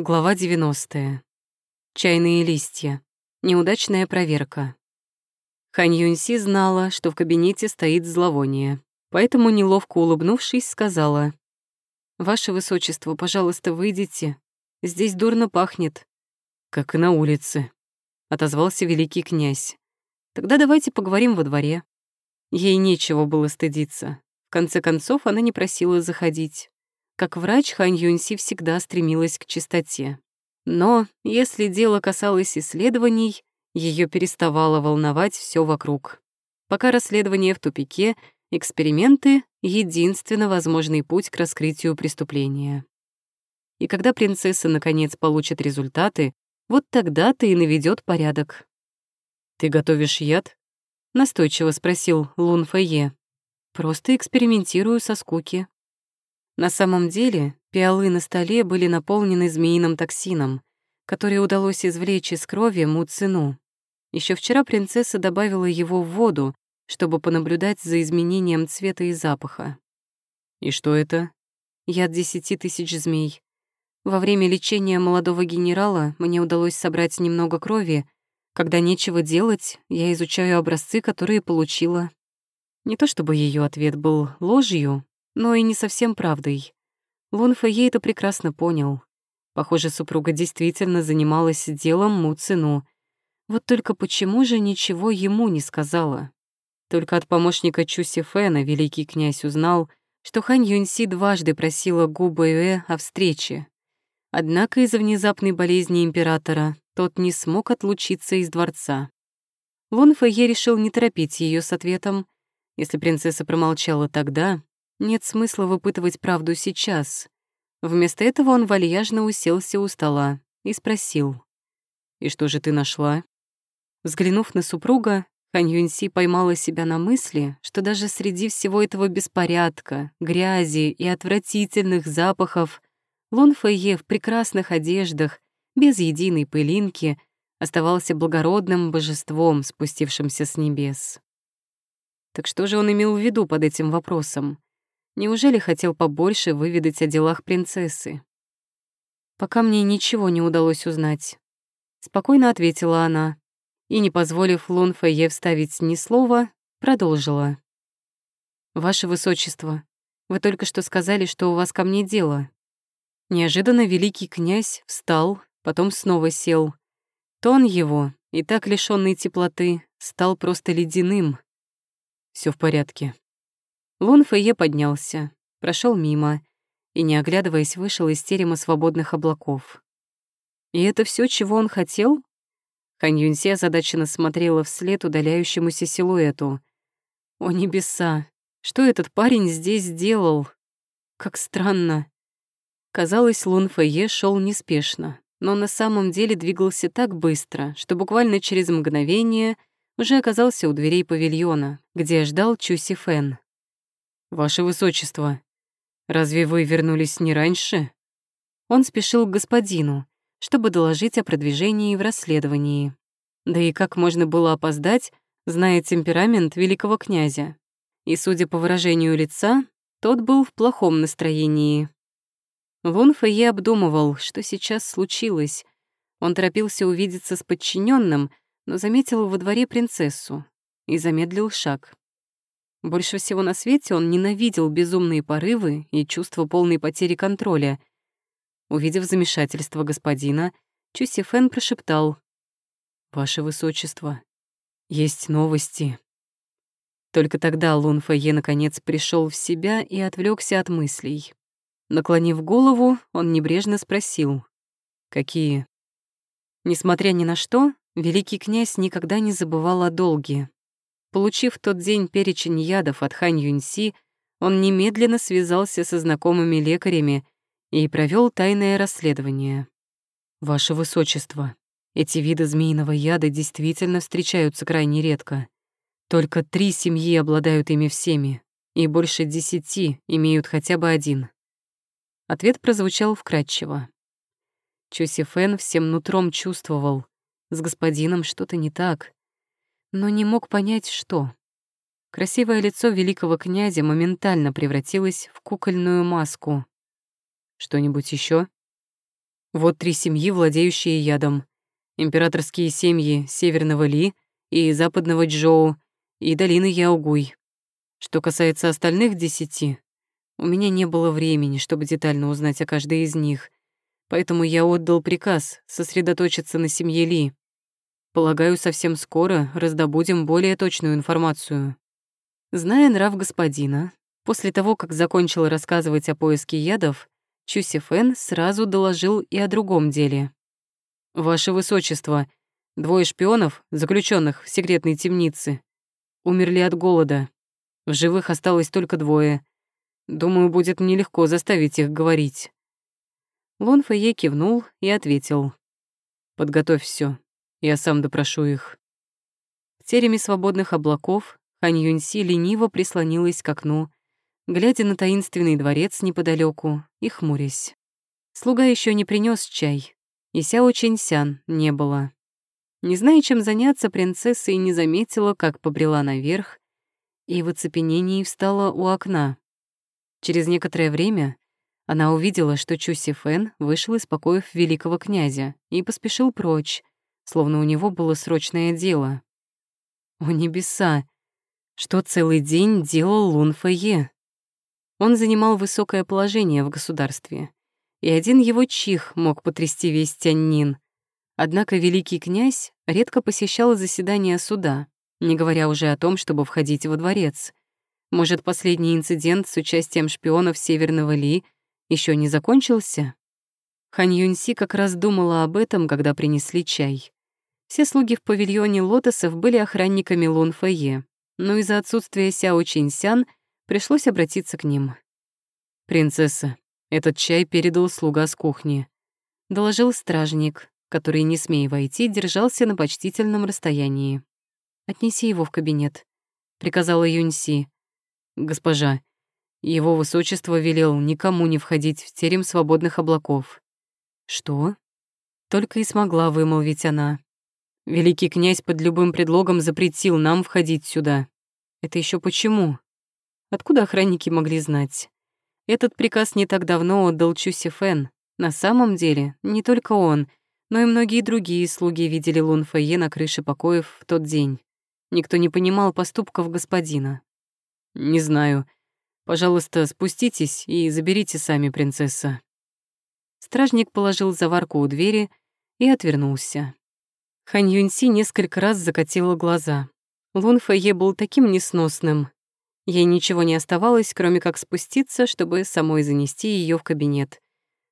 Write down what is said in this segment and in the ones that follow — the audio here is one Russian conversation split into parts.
Глава 90. Чайные листья. Неудачная проверка. Хань Юньси знала, что в кабинете стоит зловоние, поэтому, неловко улыбнувшись, сказала, «Ваше Высочество, пожалуйста, выйдите. Здесь дурно пахнет». «Как и на улице», — отозвался великий князь. «Тогда давайте поговорим во дворе». Ей нечего было стыдиться. В конце концов, она не просила заходить. Как врач, Хань Юньси всегда стремилась к чистоте. Но если дело касалось исследований, ее переставало волновать все вокруг. Пока расследование в тупике, эксперименты — единственно возможный путь к раскрытию преступления. И когда принцесса наконец получит результаты, вот тогда-то и наведет порядок. «Ты готовишь яд?» — настойчиво спросил Лун Фэйе. «Просто экспериментирую со скуки», на самом деле пиалы на столе были наполнены змеиным токсином, который удалось извлечь из крови Муцину. Еще вчера принцесса добавила его в воду, чтобы понаблюдать за изменением цвета и запаха. «И что это?» «Яд десяти тысяч змей. Во время лечения молодого генерала мне удалось собрать немного крови. Когда нечего делать, я изучаю образцы, которые получила. Не то чтобы ее ответ был ложью, но и не совсем правдой. Лун Фэйе это прекрасно понял. Похоже, супруга действительно занималась делом Му Цину. Вот только почему же ничего ему не сказала? Только от помощника Чу Фэна великий князь узнал, что Хань Юньси дважды просила Гу Бэйэ о встрече. Однако из-за внезапной болезни императора тот не смог отлучиться из дворца. Лун Фэйе решил не торопить ее с ответом. Если принцесса промолчала тогда, нет смысла выпытывать правду сейчас. Вместо этого он вальяжно уселся у стола и спросил. «И что же ты нашла?» Взглянув на супруга, Хань Юньси поймала себя на мысли, что даже среди всего этого беспорядка, грязи и отвратительных запахов Лун Фэйе в прекрасных одеждах, без единой пылинки, оставался благородным божеством, спустившимся с небес. Так что же он имел в виду под этим вопросом? Неужели хотел побольше выведать о делах принцессы? Пока мне ничего не удалось узнать. Спокойно ответила она и, не позволив Лун Фэйе вставить ни слова, продолжила. «Ваше Высочество, вы только что сказали, что у вас ко мне дело». Неожиданно великий князь встал, потом снова сел. Тон его, и так лишённый теплоты, стал просто ледяным. Все в порядке», Лун Фэйе поднялся, прошел мимо и, не оглядываясь, вышел из терема свободных облаков. И это все, чего он хотел? Хань Юньсе озадаченно смотрела вслед удаляющемуся силуэту. О небеса! Что этот парень здесь сделал? Как странно. Казалось, Лун Фэйе шел неспешно, но на самом деле двигался так быстро, что буквально через мгновение уже оказался у дверей павильона, где ждал Чуси Фэн. «Ваше Высочество, разве вы вернулись не раньше?» Он спешил к господину, чтобы доложить о продвижении в расследовании. Да и как можно было опоздать, зная темперамент великого князя? И, судя по выражению лица, тот был в плохом настроении. Вун Фэйе обдумывал, что сейчас случилось. Он торопился увидеться с подчиненным, но заметил во дворе принцессу и замедлил шаг. Больше всего на свете он ненавидел безумные порывы и чувство полной потери контроля. Увидев замешательство господина, Чуси Фэн прошептал. «Ваше Высочество, есть новости». Только тогда Лун Фэйе наконец пришел в себя и отвлекся от мыслей. Наклонив голову, он небрежно спросил. «Какие?» Несмотря ни на что, великий князь никогда не забывал о долге. Получив тот день перечень ядов от Хань Юньси, он немедленно связался со знакомыми лекарями и провел тайное расследование. «Ваше Высочество, эти виды змеиного яда действительно встречаются крайне редко. Только три семьи обладают ими всеми, и больше десяти имеют хотя бы один». Ответ прозвучал вкратчиво. Чуси Фэн всем нутром чувствовал, с господином что-то не так но не мог понять, что. Красивое лицо великого князя моментально превратилось в кукольную маску. Что-нибудь еще? Вот три семьи, владеющие ядом. Императорские семьи Северного Ли и Западного Джоу и долины Яугуй. Что касается остальных десяти, у меня не было времени, чтобы детально узнать о каждой из них, поэтому я отдал приказ сосредоточиться на семье Ли. Полагаю, совсем скоро раздобудем более точную информацию. Зная нрав господина, после того, как закончил рассказывать о поиске ядов, Чуси Фэн сразу доложил и о другом деле. «Ваше Высочество, двое шпионов, заключенных в секретной темнице, умерли от голода. В живых осталось только двое. Думаю, будет нелегко заставить их говорить. Лон Фэйе кивнул и ответил. «Подготовь все, я сам допрошу их». В тереме свободных облаков Хань Юньси лениво прислонилась к окну, глядя на таинственный дворец неподалеку и хмурясь. Слуга еще не принес чай, и Сяо Чэньсян не было. Не зная, чем заняться, принцесса и не заметила, как побрела наверх, и в оцепенении встала у окна. Через некоторое время она увидела, что Чуси Фэн вышел из покоев великого князя и поспешил прочь, словно у него было срочное дело. О небеса! Что целый день делал Лун Фэйе? Он занимал высокое положение в государстве, и один его чих мог потрясти весь Тяньнин. Однако великий князь редко посещал заседания суда, не говоря уже о том, чтобы входить во дворец. Может, последний инцидент с участием шпионов Северного Ли еще не закончился? Хан Юньси как раз думала об этом, когда принесли чай. Все слуги в павильоне лотосов были охранниками Лун Фэйе, но из-за отсутствия Сяо Чинсян пришлось обратиться к ним. «Принцесса, этот чай передал слуга с кухни», — доложил стражник, который, не смея войти, держался на почтительном расстоянии. «Отнеси его в кабинет», — приказала Юньси. «Госпожа, его высочество велел никому не входить в терем свободных облаков». «Что?» Только и смогла вымолвить она. «Великий князь под любым предлогом запретил нам входить сюда. Это еще почему? Откуда охранники могли знать? Этот приказ не так давно отдал Чуси Фэн. На самом деле, не только он, но и многие другие слуги видели Лун Фэйе на крыше покоев в тот день. Никто не понимал поступков господина. «Не знаю. Пожалуйста, спуститесь и заберите сами принцесса». Стражник положил заварку у двери и отвернулся. Хань Юньси несколько раз закатила глаза. Лун Фэйе был таким несносным. Ей ничего не оставалось, кроме как спуститься, чтобы самой занести ее в кабинет.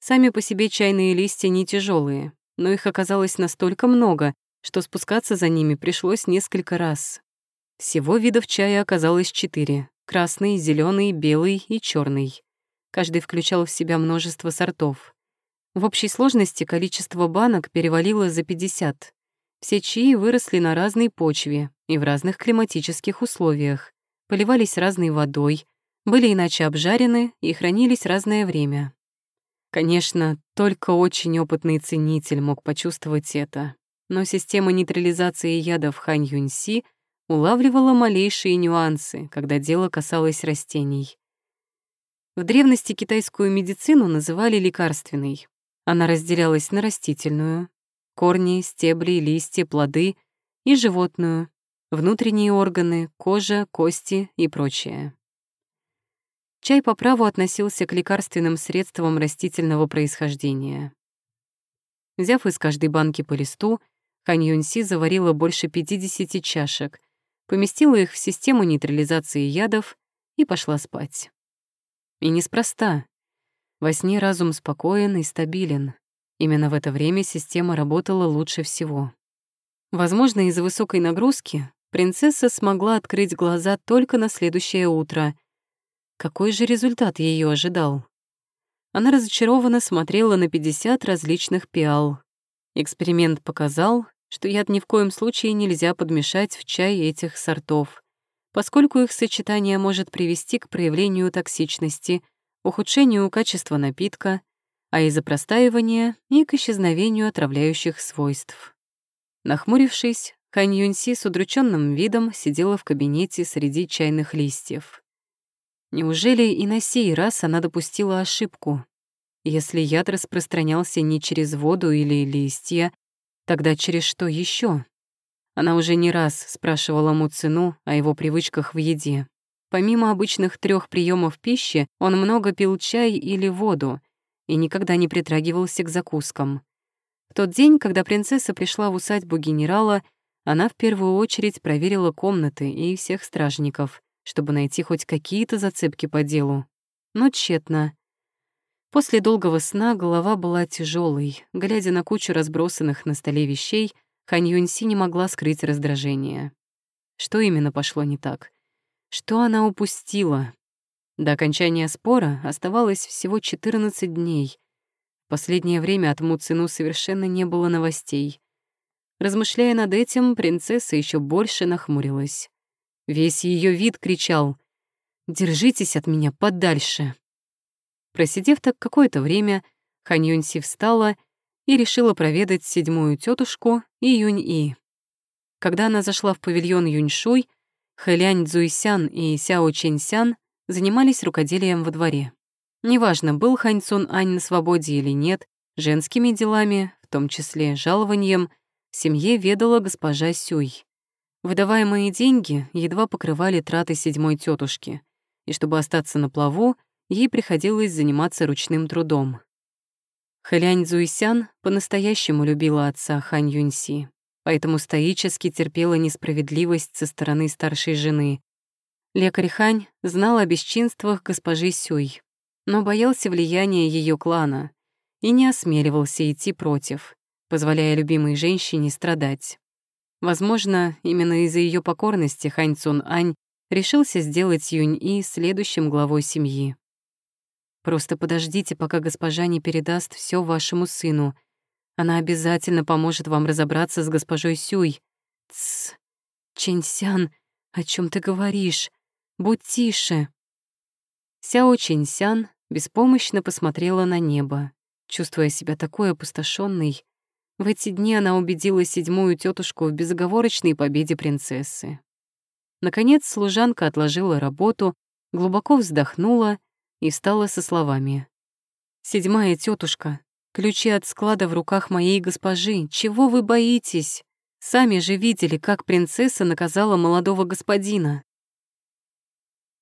Сами по себе чайные листья не тяжелые, но их оказалось настолько много, что спускаться за ними пришлось несколько раз. Всего видов чая оказалось четыре — красный, зеленый, белый и черный. Каждый включал в себя множество сортов. В общей сложности количество банок перевалило за 50. Все чаи выросли на разной почве и в разных климатических условиях, поливались разной водой, были иначе обжарены и хранились разное время. Конечно, только очень опытный ценитель мог почувствовать это, но система нейтрализации ядов Хань Юньси — улавливала малейшие нюансы, когда дело касалось растений. В древности китайскую медицину называли лекарственной. Она разделялась на растительную — корни, стебли, листья, плоды — и животную — внутренние органы, кожа, кости и прочее. Чай по праву относился к лекарственным средствам растительного происхождения. Взяв из каждой банки по листу, Хань заварила больше 50 чашек, поместила их в систему нейтрализации ядов и пошла спать. И неспроста. Во сне разум спокоен и стабилен. Именно в это время система работала лучше всего. Возможно, из-за высокой нагрузки принцесса смогла открыть глаза только на следующее утро. Какой же результат ее ожидал? Она разочарованно смотрела на 50 различных пиал. Эксперимент показал, что яд ни в коем случае нельзя подмешать в чай этих сортов, поскольку их сочетание может привести к проявлению токсичности, ухудшению качества напитка, а из-за простаивания и к исчезновению отравляющих свойств. Нахмурившись, Хань Юньси с удрученным видом сидела в кабинете среди чайных листьев. Неужели и на сей раз она допустила ошибку? Если яд распространялся не через воду или листья, тогда через что еще? Она уже не раз спрашивала Муцину о его привычках в еде. Помимо обычных трех приемов пищи, он много пил чай или воду и никогда не притрагивался к закускам. В тот день, когда принцесса пришла в усадьбу генерала, она в первую очередь проверила комнаты и всех стражников, чтобы найти хоть какие-то зацепки по делу. Но тщетно. После долгого сна голова была тяжелой. Глядя на кучу разбросанных на столе вещей, Хань Юньси не могла скрыть раздражение. Что именно пошло не так? Что она упустила? До окончания спора оставалось всего 14 дней. В последнее время от Муцину совершенно не было новостей. Размышляя над этим, принцесса еще больше нахмурилась. Весь ее вид кричал «Держитесь от меня подальше!». Просидев так какое-то время, Хань Юньси встала и решила проведать седьмую тетушку и Юнь-И. Когда она зашла в павильон Юньшуй, Хэлянь Цзуйсян и Сяо Чэньсян занимались рукоделием во дворе. Неважно, был Хань Цун Ань на свободе или нет, женскими делами, в том числе жалованием, в семье ведала госпожа Сюй. Выдаваемые деньги едва покрывали траты седьмой тетушки, и чтобы остаться на плаву, ей приходилось заниматься ручным трудом. Хэлянь Цзуйсян по-настоящему любила отца Хань Юньси поэтому стоически терпела несправедливость со стороны старшей жены. Лекарь Хань знал о бесчинствах госпожи Сюй, но боялся влияния ее клана и не осмеливался идти против, позволяя любимой женщине страдать. Возможно, именно из-за ее покорности Хань Цун Ань решился сделать Юнь-И следующим главой семьи. «Просто подождите, пока госпожа не передаст все вашему сыну», она обязательно поможет вам разобраться с госпожой Сюй. Тсс. Чэньсян, о чем ты говоришь? Будь тише. Сяо Чэньсян беспомощно посмотрела на небо, чувствуя себя такой опустошенной. В эти дни она убедила седьмую тетушку в безоговорочной победе принцессы. Наконец служанка отложила работу, глубоко вздохнула и встала со словами. «Седьмая тетушка, Ключи от склада в руках моей госпожи. Чего вы боитесь? Сами же видели, как принцесса наказала молодого господина.